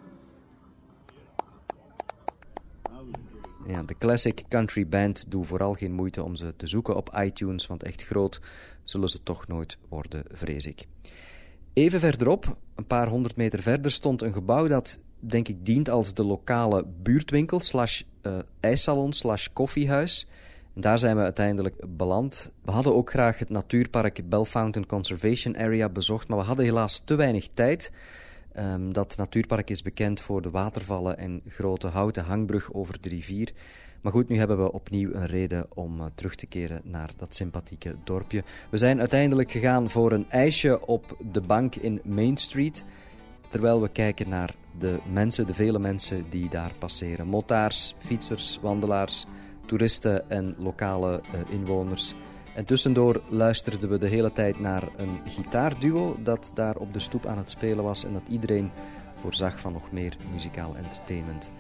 Ja, de Classic Country Band doe vooral geen moeite om ze te zoeken op iTunes, want echt groot zullen ze toch nooit worden, vrees ik. Even verderop, een paar honderd meter verder, stond een gebouw dat, denk ik, dient als de lokale buurtwinkel slash uh, ijssalon slash koffiehuis. En daar zijn we uiteindelijk beland. We hadden ook graag het natuurpark Bellefontaine Conservation Area bezocht, maar we hadden helaas te weinig tijd. Um, dat natuurpark is bekend voor de watervallen en grote houten hangbrug over de rivier. Maar goed, nu hebben we opnieuw een reden om uh, terug te keren naar dat sympathieke dorpje. We zijn uiteindelijk gegaan voor een ijsje op de bank in Main Street. Terwijl we kijken naar de mensen, de vele mensen die daar passeren. Motaars, fietsers, wandelaars, toeristen en lokale uh, inwoners. En tussendoor luisterden we de hele tijd naar een gitaarduo dat daar op de stoep aan het spelen was en dat iedereen voorzag van nog meer muzikaal entertainment.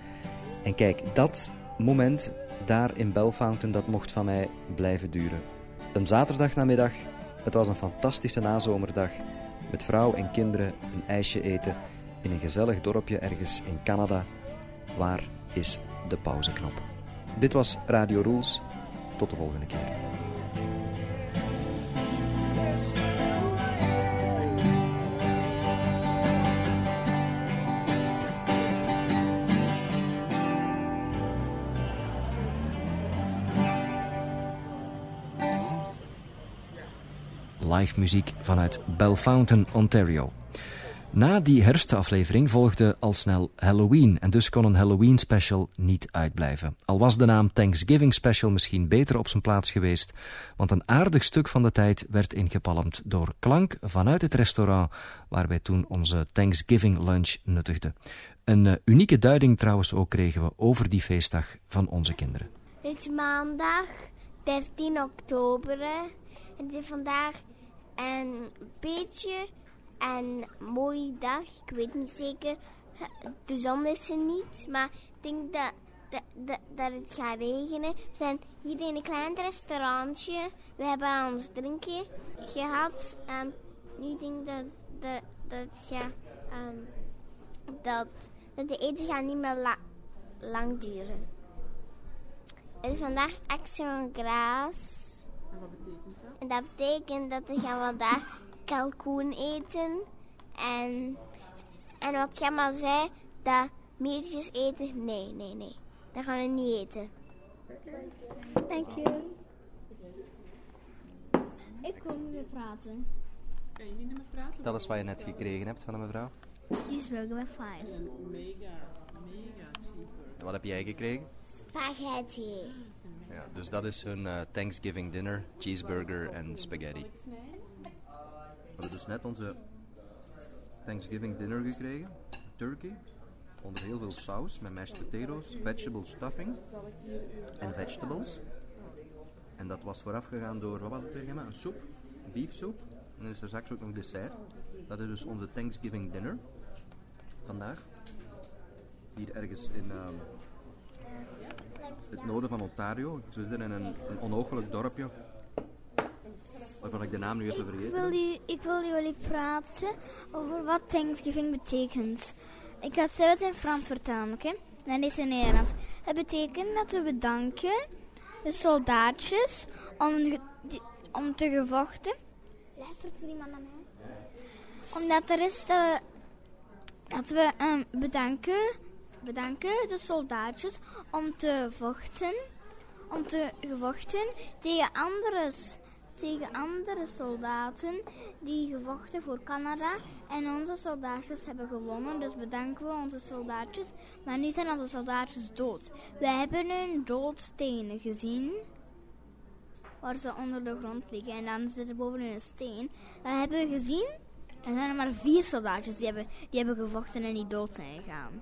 En kijk, dat moment daar in Bellefontaine, dat mocht van mij blijven duren. Een zaterdagnamiddag, het was een fantastische nazomerdag, met vrouw en kinderen een ijsje eten in een gezellig dorpje ergens in Canada. Waar is de pauzeknop? Dit was Radio Rules. Tot de volgende keer. Live muziek vanuit Bellefontaine, Ontario. Na die herfstaflevering volgde al snel Halloween en dus kon een Halloween special niet uitblijven. Al was de naam Thanksgiving special misschien beter op zijn plaats geweest, want een aardig stuk van de tijd werd ingepalmd door klank vanuit het restaurant waar wij toen onze Thanksgiving lunch nuttigden. Een uh, unieke duiding trouwens ook kregen we over die feestdag van onze kinderen. Het is maandag 13 oktober en het is vandaag een beetje een mooie dag. Ik weet niet zeker. De zon is er niet, maar ik denk dat, dat, dat, het gaat regenen. We zijn hier in een klein restaurantje. We hebben ons drinkje gehad. Um, nu denk ik dat, dat, dat, ja, um, dat, dat de eten gaat niet meer la, lang duren. Het is vandaag extra graas. En wat betekent? En dat betekent dat we gaan vandaag kalkoen eten. En, en wat Gemma zei, dat meertjes eten, nee, nee, nee. Dat gaan we niet eten. Dank je. Ik kom niet meer praten. Kan je niet meer praten? Dat is wat je net gekregen hebt van een mevrouw. Cheeseburger met fries. Een mega, mega. En wat heb jij gekregen? Spaghetti. Ja, dus dat is hun uh, Thanksgiving dinner, cheeseburger en spaghetti. We hebben dus net onze Thanksgiving dinner gekregen. Turkey. Onder heel veel saus met mashed potatoes, vegetable stuffing en vegetables. En dat was voorafgegaan door, wat was het weer? Een soep, beefsoep. En dan is er straks ook nog dessert. Dat is dus onze Thanksgiving dinner. Vandaag. Hier ergens in ehm, het noorden van Ontario. Zitten in een, een onogelijk dorpje. Waarvan ik de naam nu even Ik vergeten wil, ben. u, ik wil jullie praten over wat Thanksgiving betekent. Ik ga het zelfs in Frans vertalen, oké? En dit in Nederlands. Het betekent dat we bedanken de soldaatjes om, om te gevochten. Luistert er iemand naar mij? Omdat er is dat, dat we ehm, bedanken, bedanken de soldaatjes om te vochten, om te gevochten tegen andere, tegen andere soldaten die gevochten voor Canada. En onze soldaatjes hebben gewonnen, dus bedanken we onze soldaatjes. Maar nu zijn onze soldaatjes dood. We hebben hun doodstenen gezien. Waar ze onder de grond liggen en dan zit er boven een steen. We hebben gezien, er zijn er maar vier soldaatjes die hebben, die hebben gevochten en die dood zijn gegaan.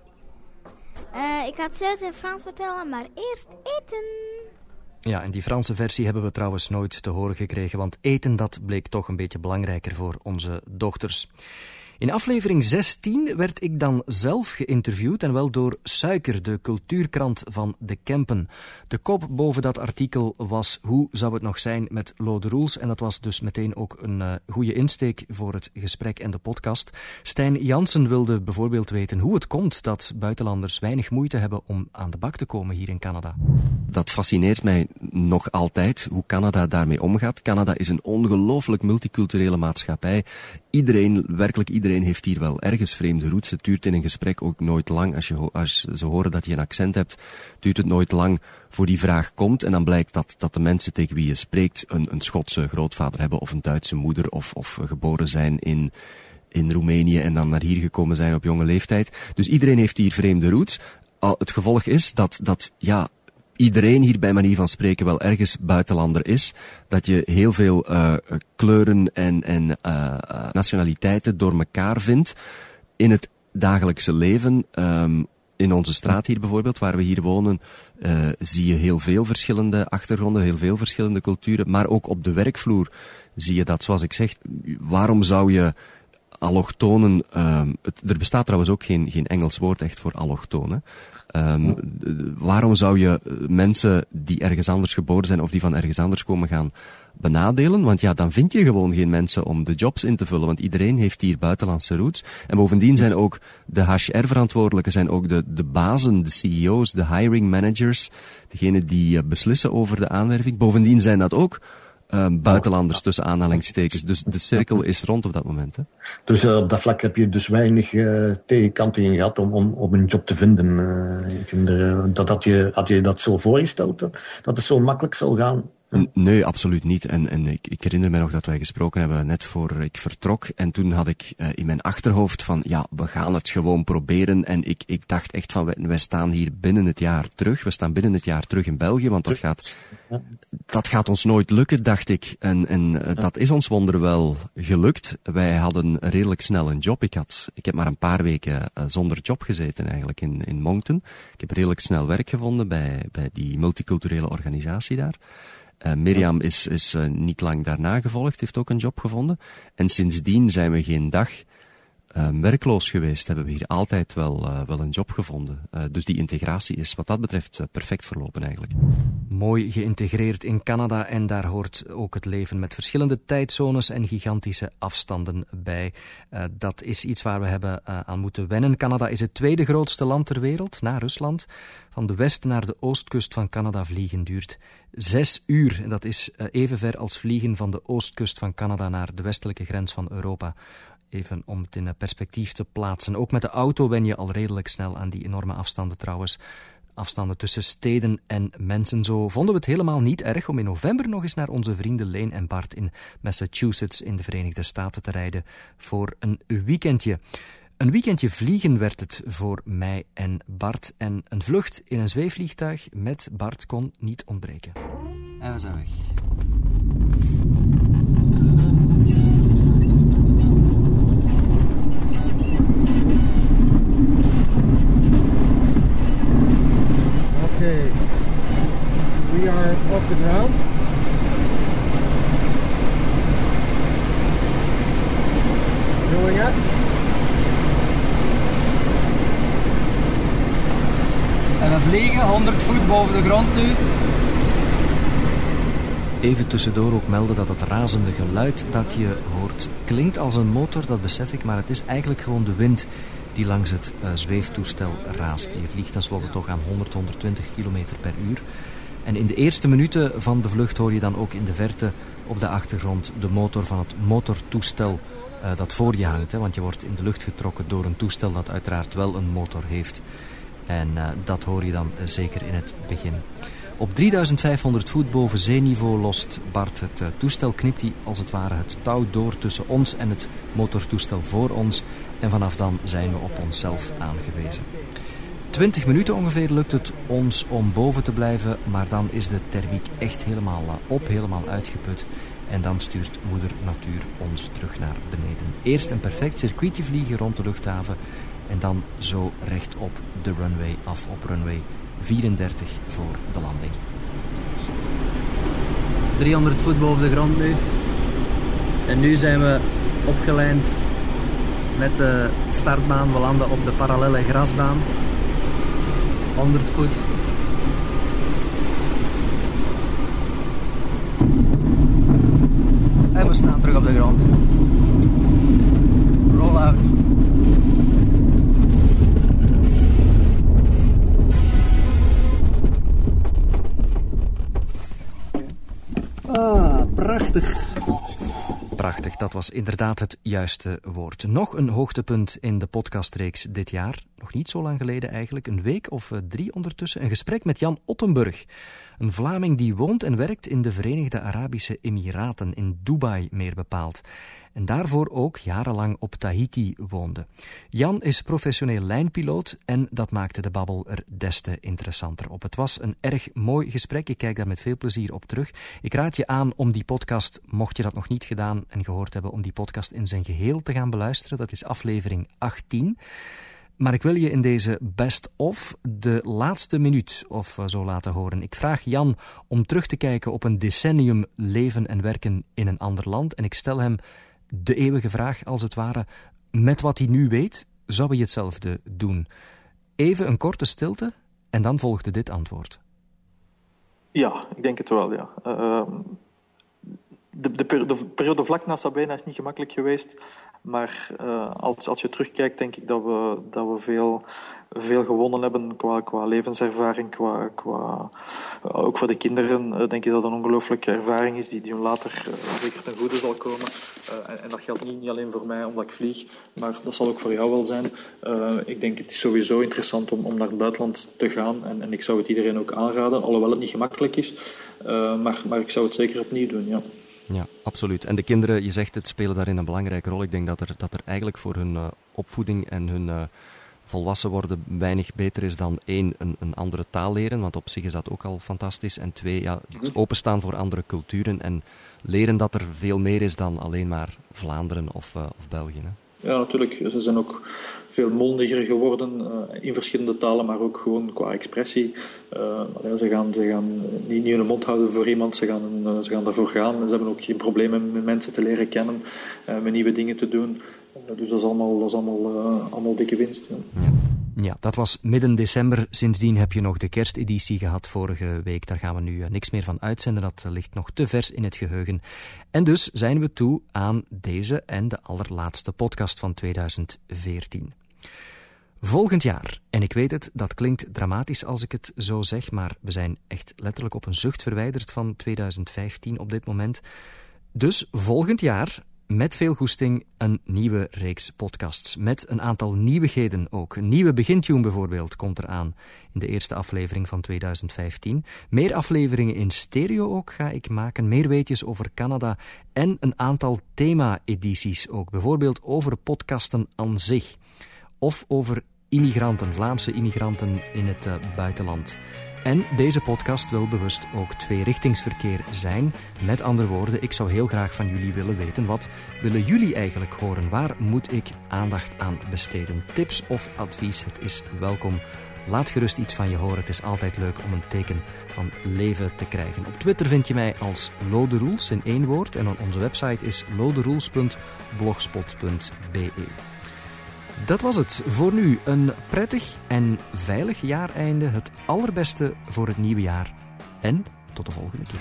Eh, ik ga het zelfs in Frans vertellen, maar eerst eten. Ja, en die Franse versie hebben we trouwens nooit te horen gekregen, want eten dat bleek toch een beetje belangrijker voor onze dochters. In aflevering 16 werd ik dan zelf geïnterviewd en wel door Suiker, de cultuurkrant van de Kempen. De kop boven dat artikel was Hoe zou het nog zijn met Lode Roels? En dat was dus meteen ook een uh, goede insteek voor het gesprek en de podcast. Stijn Jansen wilde bijvoorbeeld weten hoe het komt dat buitenlanders weinig moeite hebben om aan de bak te komen hier in Canada. Dat fascineert mij nog altijd, hoe Canada daarmee omgaat. Canada is een ongelooflijk multiculturele maatschappij. Iedereen, werkelijk iedereen heeft hier wel ergens vreemde roots. Het duurt in een gesprek ook nooit lang. Als, je, als ze horen dat je een accent hebt, duurt het nooit lang voor die vraag komt. En dan blijkt dat, dat de mensen tegen wie je spreekt een, een Schotse grootvader hebben of een Duitse moeder of, of geboren zijn in, in Roemenië en dan naar hier gekomen zijn op jonge leeftijd. Dus iedereen heeft hier vreemde roots. Het gevolg is dat, dat ja, iedereen hier bij manier van spreken wel ergens buitenlander is. Dat je heel veel uh, kleuren en, en uh, nationaliteiten door elkaar vindt in het dagelijkse leven. Um, in onze straat hier bijvoorbeeld, waar we hier wonen, zie je heel veel verschillende achtergronden, heel veel verschillende culturen. Maar ook op de werkvloer zie je dat, zoals ik zeg, waarom zou je allochtonen, um, het, er bestaat trouwens ook geen, geen Engels woord echt voor allochtonen. Um, waarom zou je mensen die ergens anders geboren zijn of die van ergens anders komen gaan benadelen? Want ja, dan vind je gewoon geen mensen om de jobs in te vullen, want iedereen heeft hier buitenlandse roots. En bovendien zijn ook de HR-verantwoordelijken, zijn ook de, de bazen, de CEO's, de hiring managers, degenen die uh, beslissen over de aanwerving. Bovendien zijn dat ook uh, buitenlanders tussen aanhalingstekens. Dus de cirkel is rond op dat moment. Hè? Dus uh, op dat vlak heb je dus weinig uh, tegenkanting gehad om, om, om een job te vinden. Ik dat, had, je, had je dat zo voorgesteld, dat het zo makkelijk zou gaan? Nee, absoluut niet. En, en ik, ik herinner me nog dat wij gesproken hebben net voor ik vertrok. En toen had ik uh, in mijn achterhoofd van, ja, we gaan het gewoon proberen. En ik, ik dacht echt van, wij, staan hier binnen het jaar terug. We staan binnen het jaar terug in België, want dat gaat, dat gaat ons nooit lukken, dacht ik. En, en uh, dat is ons wonder wel gelukt. Wij hadden redelijk snel een job. Ik, had, ik heb maar een paar weken uh, zonder job gezeten eigenlijk in, in Moncton. Ik heb redelijk snel werk gevonden bij, bij die multiculturele organisatie daar. Uh, Mirjam is, is uh, niet lang daarna gevolgd, heeft ook een job gevonden. En sindsdien zijn we geen dag werkloos geweest. Hebben we hier altijd wel, wel een job gevonden. dus die integratie is wat dat betreft perfect verlopen eigenlijk. Mooi geïntegreerd in Canada en daar hoort ook het leven met verschillende tijdzones en gigantische afstanden bij. dat is iets waar we hebben aan moeten wennen. Canada is het tweede grootste land ter wereld, na Rusland. Van de west naar de oostkust van Canada vliegen duurt zes uur. Dat is even ver als vliegen van de oostkust van Canada naar de westelijke grens van Europa. Even om het in perspectief te plaatsen. Ook met de auto ben je al redelijk snel aan die enorme afstanden trouwens. Afstanden tussen steden en mensen. Zo vonden we het helemaal niet erg om in november nog eens naar onze vrienden Leen en Bart in Massachusetts in de Verenigde Staten te rijden voor een weekendje. Een weekendje vliegen werd het voor mij en Bart. En een vlucht in een zweefvliegtuig met Bart kon niet ontbreken. En we zijn weg. The ground. Going up. En we vliegen 100 voet boven de grond nu. Even tussendoor ook melden dat het razende geluid dat je hoort klinkt als een motor, dat besef ik, maar het is eigenlijk gewoon de wind die langs het uh, zweeftoestel raast. Je vliegt tenslotte toch aan 100, 120 km per uur. En in de eerste minuten van de vlucht hoor je dan ook in de verte op de achtergrond de motor van het motortoestel uh, dat voor je hangt. Hè, want je wordt in de lucht getrokken door een toestel dat uiteraard wel een motor heeft. En uh, dat hoor je dan zeker in het begin. Op 3500 voet boven zeeniveau lost Bart het toestel, knipt hij als het ware het touw door tussen ons en het motortoestel voor ons. En vanaf dan zijn we op onszelf aangewezen. 20 minuten ongeveer lukt het ons om boven te blijven, maar dan is de thermiek echt helemaal op, helemaal uitgeput. En dan stuurt moeder natuur ons terug naar beneden. Eerst een perfect circuitje vliegen rond de luchthaven en dan zo rechtop de runway af op runway 34 voor de landing. 300 voet boven de grond nu. En nu zijn we opgelijnd met de startbaan. We landen op de parallele grasbaan. 100 voet. En we staan terug op de grond. Roll out. Ah, prachtig. Prachtig, dat was inderdaad het juiste woord. Nog een hoogtepunt in de podcastreeks dit jaar. Nog niet zo lang geleden eigenlijk, een week of drie ondertussen. Een gesprek met Jan Ottenburg. Een Vlaming die woont en werkt in de Verenigde Arabische Emiraten, in Dubai meer bepaald. En daarvoor ook jarenlang op Tahiti woonde. Jan is professioneel lijnpiloot en dat maakte de babbel er des te interessanter op. Het was een erg mooi gesprek. Ik kijk daar met veel plezier op terug. Ik raad je aan om die podcast, mocht je dat nog niet gedaan en gehoord hebben, om die podcast in zijn geheel te gaan beluisteren. Dat is aflevering 18. Maar ik wil je in deze best-of de laatste minuut of zo laten horen. Ik vraag Jan om terug te kijken op een decennium leven en werken in een ander land. En ik stel hem de eeuwige vraag, als het ware, met wat hij nu weet, zou hij hetzelfde doen? Even een korte stilte en dan volgde dit antwoord. Ja, ik denk het wel, ja. Uh, de, de, de, periode vlak na Sabena is niet gemakkelijk geweest. Maar uh, als, als je terugkijkt, denk ik dat we, dat we veel, veel gewonnen hebben qua, qua levenservaring. Qua, qua, uh, ook voor de kinderen uh, denk ik dat het een ongelooflijke ervaring is die, die hun later zeker ten goede zal komen. En, en, dat geldt niet, niet, alleen voor mij omdat ik vlieg, maar dat zal ook voor jou wel zijn. ik denk het is sowieso interessant om, om naar het buitenland te gaan. En, en ik zou het iedereen ook aanraden, alhoewel het niet gemakkelijk is. maar, maar ik zou het zeker opnieuw doen, ja. Ja, absoluut. En de kinderen, je zegt het, spelen daarin een belangrijke rol. Ik denk dat er, dat er eigenlijk voor hun uh, opvoeding en hun uh, volwassen worden weinig beter is dan één, een, een, andere taal leren, want op zich is dat ook al fantastisch. En twee, ja, openstaan voor andere culturen en leren dat er veel meer is dan alleen maar Vlaanderen of, uh, of België. Hè. Ja, natuurlijk. Ze zijn ook veel mondiger geworden uh, in verschillende talen, maar ook gewoon qua expressie. Uh, ze gaan, ze gaan niet, hun mond houden voor iemand, ze gaan, uh, ze gaan daarvoor gaan. Ze hebben ook geen problemen met mensen te leren kennen, met nieuwe dingen te doen. dus dat is allemaal, dat is allemaal, allemaal dikke winst. Ja. Ja. Dat was midden december. Sindsdien heb je nog de kersteditie gehad vorige week. Daar gaan we nu niks meer van uitzenden. Dat ligt nog te vers in het geheugen. En dus zijn we toe aan deze en de allerlaatste podcast van 2014. Volgend jaar, en ik weet het, dat klinkt dramatisch als ik het zo zeg, maar we zijn echt letterlijk op een zucht verwijderd van 2015 op dit moment. Dus volgend jaar met veel goesting een nieuwe reeks podcasts. Met een aantal nieuwigheden ook. Een nieuwe begintune bijvoorbeeld komt eraan in de eerste aflevering van 2015. Meer afleveringen in stereo ook ga ik maken. Meer weetjes over Canada. En een aantal thema-edities ook. Bijvoorbeeld over podcasten aan zich. Of over immigranten, Vlaamse immigranten in het eh, buitenland. En deze podcast wil bewust ook tweerichtingsverkeer zijn. Met andere woorden, ik zou heel graag van jullie willen weten wat willen jullie eigenlijk horen? Waar moet ik aandacht aan besteden? Tips of advies, het is welkom. Laat gerust iets van je horen. Het is altijd leuk om een teken van leven te krijgen. Op Twitter vind je mij als Lode Rules in één woord. En onze website is loderules.blogspot.be. Dat was het voor nu. Een prettig en veilig jaareinde. Het allerbeste voor het nieuwe jaar. En tot de volgende keer.